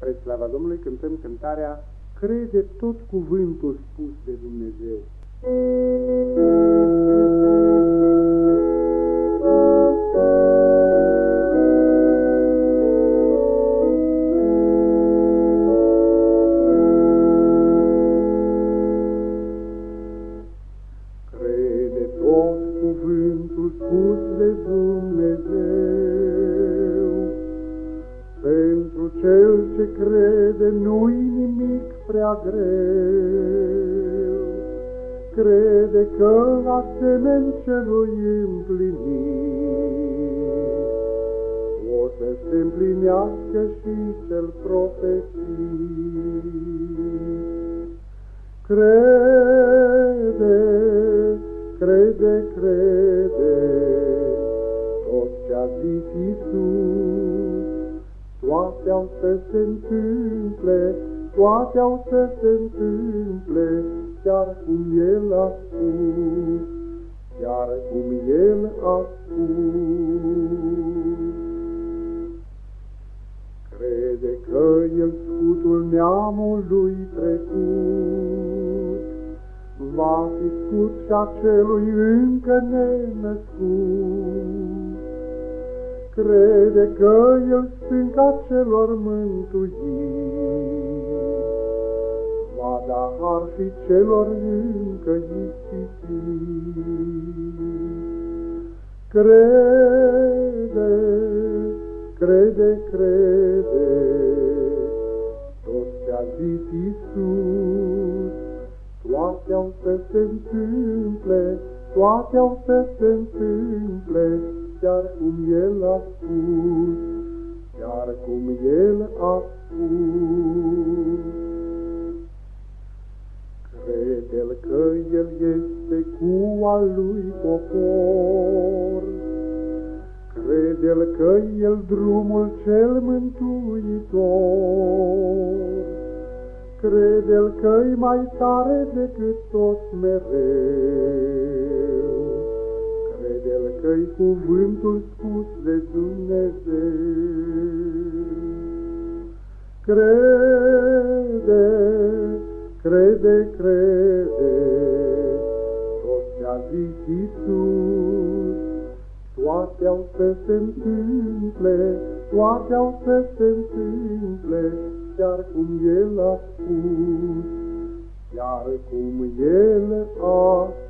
Spre slava Domnului cântăm cântarea Crede tot cuvântul spus de Dumnezeu. Crede tot cuvântul spus de Dumnezeu, cel ce crede nu-i nimic prea greu. Crede că asemeni celui împlinit, o să se împlinească și cel profetit. Crede, crede, crede, tot ce-a zis Iisus, toate au să se întâmple, toate au să se întâmple, chiar cum El a spus, chiar cum El a spus. Crede că El scutul neamului trecut, va fi scut și acelui încă nenăscut. Crede că El stânca celor mântuiți, va da har și celor încă ispitiți. Crede, crede, crede, tot ce-a zis Iisus, toate au să se întâmple, toate au să se întâmple, chiar cum El a spus, chiar cum El a spus. Crede-l că El este cu al lui popor, Crede-l că El drumul cel mântuitor, Crede-l că-i mai tare decât toți mereu, Crede-l că-i cuvântul spus de Dumnezeu. Crede, crede, crede, tot ce-a zis Iisus, toate au să se întâmple, toate au să se întâmple, chiar cum El a spus, chiar cum El a spus.